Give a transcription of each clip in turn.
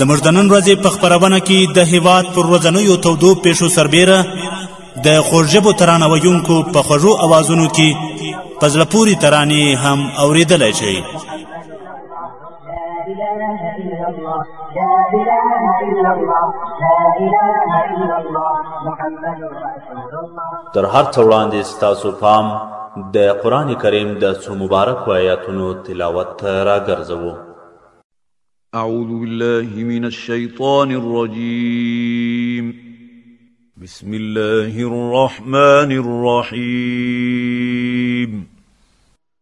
زموږ د نن ورځې په خبرونه کې د هیواد پر ورځنیو تودو پیښو سربیره د خوږژبو ترانه ویونکو په خوږو اوازونو کې په زړه پورې ترانې هم اوریدلی شئ تر هر څه وړاندې ستاسو پام د قرآن کریم د څو مبارکو آیاتونو تلاوت ته راګرځوو اعوذ بالله من الشیطان الرجیم بسم الله الرحمن الرحیم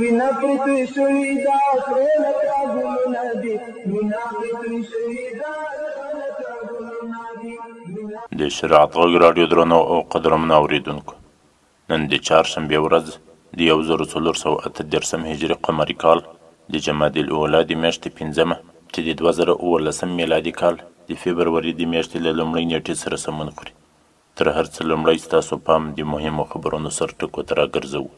وینا پرې توی شوي دا سره لکه ګلونه دي وینا پرې توی شوي دا سره لکه ګلونه دي د شریعت غږ راډیو درنو او قدرمنو اورېدونکو نن د چهارشنبې ورځ د یو زر څلور سوه اته دېرشم هجري قمري کال د جمادي الاولی د میاشتې پنځمه چې د دوه زره اوولسم میلادي کال د فبروري د میاشتې له لومړۍ نېټې سره سمون خوري تر هر څه لومړی ستاسو پام د مهمو خبرونو سر ټکو ته راګرځوو.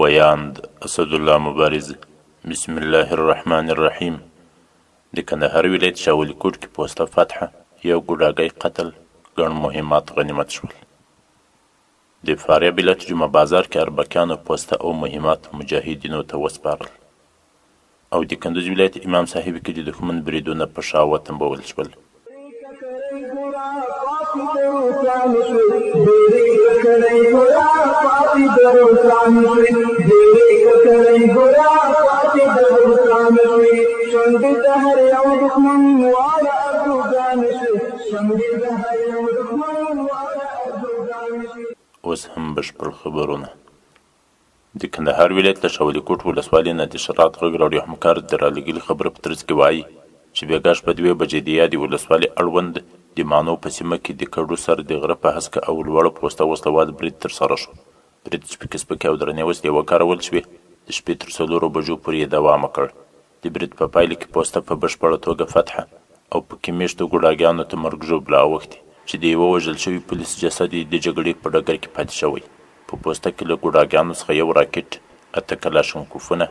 ویاند اسدالله مبارز بسم الله الرحمن الرحیم د کندهار ولایت شاه ولي کوټ کې پوسته فتحه، یو ګوډاګی قتل، ګڼ مهمات غنیمت شول. د فاریاب ولایت جمعه بازار کې اربکیانو پوسته او مهمات مجاهدینو ته وسپارل. او د کندوز ولایت امام صاحب کې د دښمن بریدونه په شا وتمبول شول. اوس هم بشپړ خبرونه. د کندهار ولایت له شاولي کوټ ولسوالۍ نه د شرعت غږ راډیو همکار د رالېږلي خبر په ترڅ کې وايي چې بېګا شپه دوې بجې د یادې ولسوالۍ اړوند د مانو په سیمه کې د کډو سر د غره په هسکه او لوړه پوسته وسله وال برید ترسره شو. برید سپکې سپکې او درنې وسلې وکارول شوې، د شپې تر څلورو بجو پورې یې دوام وکړ. د برید په پایله کې پوسته په بشپړه توګه فتحه او په کې مېشتو ګوډاګیانو ته مرګ ژوبله اوښتې چې د یوه وژل شوي پولیس جسد یې د جګړې په ډګر کې پاتې شوی. په پوسته کې له ګوډاګیانو څخه یو راکټ، اته کلاشنکوفونه،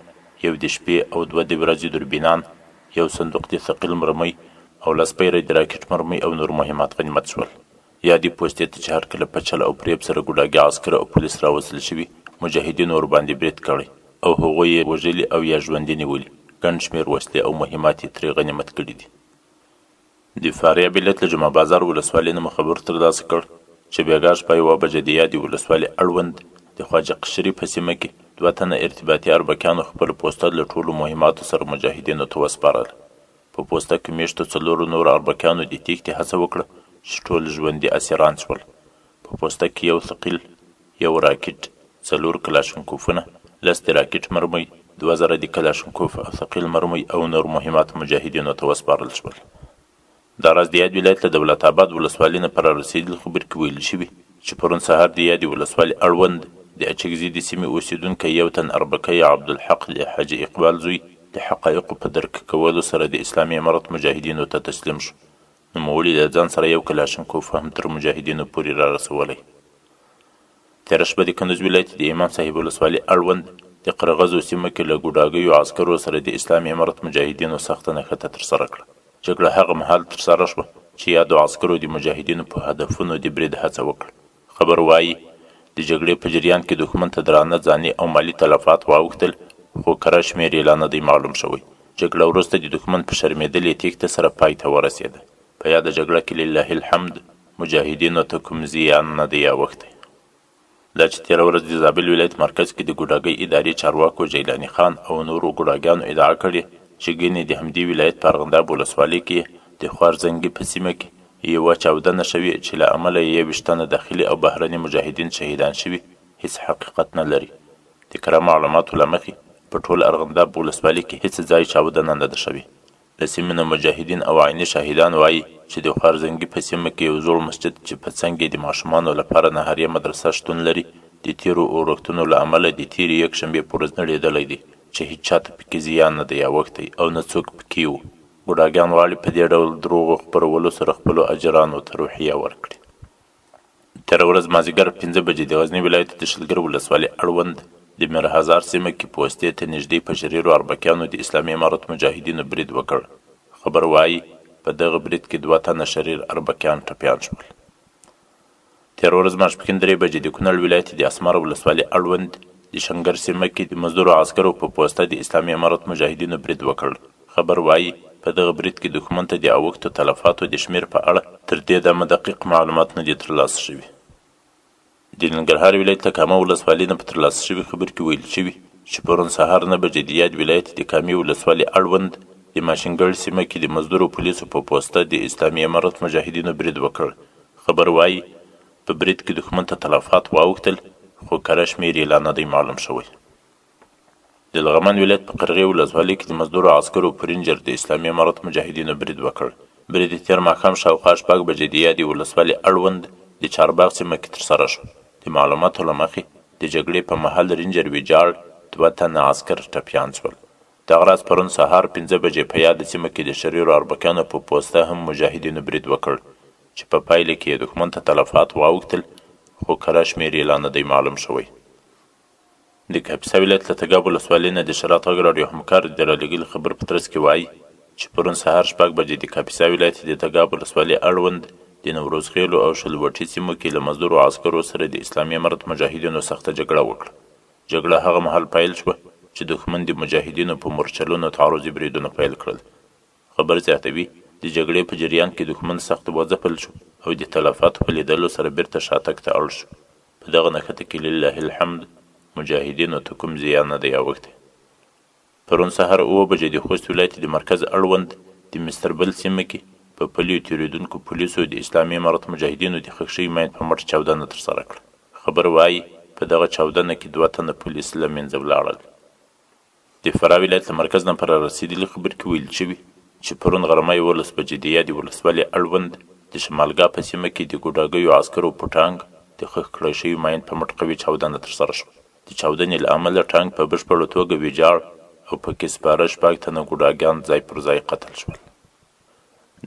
یو د شپې او دوه د ورځې دوربینان، یو صندوق د ثقیل مرمۍ او لس پیری د راکټ مرمۍ او نور مهمات غنیمت شول. یادی پوستې ته چې هر کله په چل او فریب سره ګوډاګی عسکر او پولیس راوستل شوی مجاهدینو ورباندی برید کړی او هغوی یې وژلی او یا ژوندی نیولی ګڼ شمیر وسلې او مهمات یې ترې غنیمت کړی دی. د فاریاب ولایت له جمعه بازار ولسوالۍ نه مو خبر ترلاسه کړ چې بیګاه شپه یوه بجه د یادی ولسوالی اړوند د خواجه قشری په سیمه کې دوه تنه ارتباطی اربکیانو خپل پوسته له ټولو مهماتو سره مجاهدینو ته وسپارله. په پوسته کې مېشتو څلورو نورو اربکیانو د تېښتې هڅه وکړه چې ټول ژوندي اسیران شول. په پوسته کې یو ثقیل، یو راکټ، څلور کلاشنکوفونه، لس د راکټ مرمۍ، دوه زره د کلاشنکوف او ثقیل مرمۍ او نور مهمات مجاهدینو ته وسپارل شول. دا راز د یاد ولایت له دولت اباد ولسوالي نه په رارسېدلي خبر کې ویل شوي چې پرون سهار د یادې ولسوالي اړوند د اچکزي د سیمې اوسېدونکی یو تن اربکی عبدالحق د حاجي اقبال زوی د حقایقو په درک کولو سره د اسلامي امارت مجاهدینو ته تسلیم شو. نوموړي له ځان سره یو کلاشنکوف هم تر مجاهدینو پورې را رسولی. تېره شپه د کندوز ولایت د امام صاحب ولسوالي اړوند د قره غزو سیمه کې له ګوډاګیو عسکرو سره د اسلامي امارت مجاهدینو سخته نښته ترسره کړه. جګړه هغه مهال ترسره شوه چې یادو عسکرو د مجاهدینو په هدفونو د برید هڅه وکړه. خبر وايي، د جګړې په جریان کې دښمن ته درانه ځاني او مالي تلفات واوښتل، خو کره شمېر یې لا نه دی معلوم شوی. جګړه وروسته د دښمن په شرمېدلې تېښته سره پای ته ورسېده. په یاده جګړه کې لله الحمد مجاهدینو ته کوم زیان نه دی اوښتی. دا چې تېره ورځ د زابل ولایت مرکز کې د ګوډاګۍ ادارې چارواکو جیلاني خان او نورو ګوډاګیانو ادعا کړې چې ګنې د همدې ولایت په ارغنداب ولسوالۍ کې د خوار زنګي په سیمه کې یوه چاودنه شوې چې له امله یې یوویشت تنه داخلي او بهرني مجاهدین شهیدان شوي هیڅ حقیقت نه لري. د کره معلوماتو له مخې په ټول ارغنداب ولسوالي کې هیڅ ځای چاودنه نه ده شوې. له سیمې نه مجاهدین او عیني شاهدان وايي چې د خوار زنګي په سیمه کې یو زوړ مسجد چې په څنګ یې د ماشومانو لپاره نهریه مدرسه شتون لري د تیرو اورښتونو له امله د تیرې یکشنبې په ورځ نړیدلی دی چې هیچاته پکې زیان نه دی اوښتی او نه څوک پکې وو. بوډاګان غواړي په دې ډول دروغو خپرولو سره خپلو اجرانو ته روحیه ورکړي. تېره ورځ مازیګر پنځه بجې د غزني ولایت د شلګر ولسوالي اړوند د میرهزار سیمه کې پوستې ته نږدې په ژریرو اربکیانو د اسلامي امارت مجاهدینو برید وکړ. خبر وايي، په دغه برید کې دوه تنه شریر اربکیان ټپیان شول. تېره ورځ ماسپښین درې بجې د کونړ ولایت د اسمار ولسوالي اړوند د شنګر سیمه کې د مزدورو عسکرو په پوسته د اسلامي امارت مجاهدینو برید وکړ. خبر وايي، په دغه برید کې دښمن ته د اوښتو تلفاتو د شمېر په اړه تر دې دمه دقیق معلومات نه دي ترلاسه شوي. د ننګرهار ولایت له کامه ولسوالي نه په ترلاسه شوي خبر کې ویل شوي چې پرون سهار نه بجې د یاد ولایت د کامې ولسوالي اړوند د ماشینګړ سیمه کې د مزدورو پولیسو په پوسته د اسلامي امارت مجاهدینو برید وکړ خبر وايي، په برید کې دښمن ته تلفات واوښتل، خو کره شمېر یې لا نه دی معلوم شوی. د لغمان ولایت په قرغې ولسوالۍ کې د مزدورو عسکرو پر رینجر د اسلامي امارت مجاهدینو برید وکړ. برید تېر ماښام شاوخوا شپږ بجې د یادې ولسوالي اړوند د چارباغ سیمه کې ترسره شو. د معلوماتو له مخې، د جګړې په مهال رینجر ویجاړ، دوه تنه عسکر ټپیان شول. دغه راز پرون سهار پنځه بجې په یاده سیمه کې د شریرو اربکیانو په پوسته هم مجاهدینو برید وکړ چې په پایله کې یې دښمن ته تلفات واوښتل خو کره شمېر یې لا نه دی معلوم شوی. د کاپیسا ولایت له تګاب ولسوالۍ نه د شرات غږ راډیو همکار د رالېږلي خبر په ترڅ کې وايي چې پرون سهار شپږ بجې د کاپیسا ولایت د تګاب ولسوالۍ اړوند د نوروز خېلو او شلوټي سیمو کې له مزدورو عسکرو سره د اسلامي امارت مجاهدینو سخته جګړه وکړه جګړه هغه مهال پیل شوه چې دښمن د مجاهدینو په مورچلونو تعرضي بریدونه پیل کړل. خبر زیاتوي، د جګړې په جریان کې دښمن سخت وځپل شو او د تلفاتو په لیدلو سره بیرته شاتګ ته اړ شو. په دغه نښته کې لله الحمد مجاهدینو ته کوم زیان نه دی اوښتی. پرون سهار اووه بجې د خوست ولایت د مرکز اړوند د مستربل سیمه کې په پلیو تېرېدونکو پولیسو د اسلامي امارت مجاهدینو د ښخ شوي ماین په مټ چاودنه ترسره کړه. خبر وايي، په دغه چاودنه کې دوه تنه پولیس له مینځه ولاړل. د فراه ولایت له مرکز نه په رارسېدلي خبر کې ویل شوي، چې پرون غرمه یوولس بجې د یادې ولسوالي اړوند د شمالګاه په سیمه کې د ګوډاګیو عسکرو په ټانګ د ښخ کړای شوي ماین په مټ قوي چاودنه ترسره شوه. د چاودنې له امله ټانک په بشپړه توګه ویجاړ او په کې سپاره شپږ تنه ګوډاګیان ځای پر ځای قتل شول.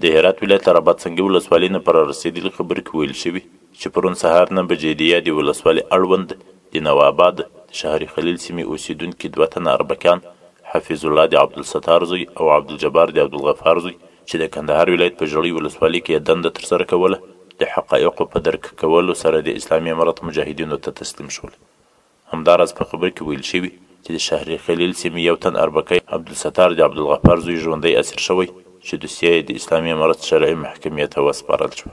د هرات ولایت له رباط سنګي ولسوالۍ نه په رارسېدلي خبر کې ویل شوي چې پرون سهار نهه بجې د یادې ولسوالۍ اړوند د نواباد د شهر خلیل سیمې اوسېدونکي دوه تنه اربکیان حفیظ الله د عبدالستار زوی او عبدالجبار د عبدالغفار زوی چې د کندهار ولایت په ژړۍ ولسوالي کې یې دنده ترسره کوله، د حقایقو په درک کولو سره د اسلامي امارت مجاهدینو ته تسلیم شول. همداراز په خبر کې ویل شوي، چې د شهر خلیل سیمې یو تن اربکی عبدالستار د عبدالغفار زوی ژوندی اسیر شوی، چې دوسیه یې د اسلامي امارت شرعي محکمې ته وسپارل شوه.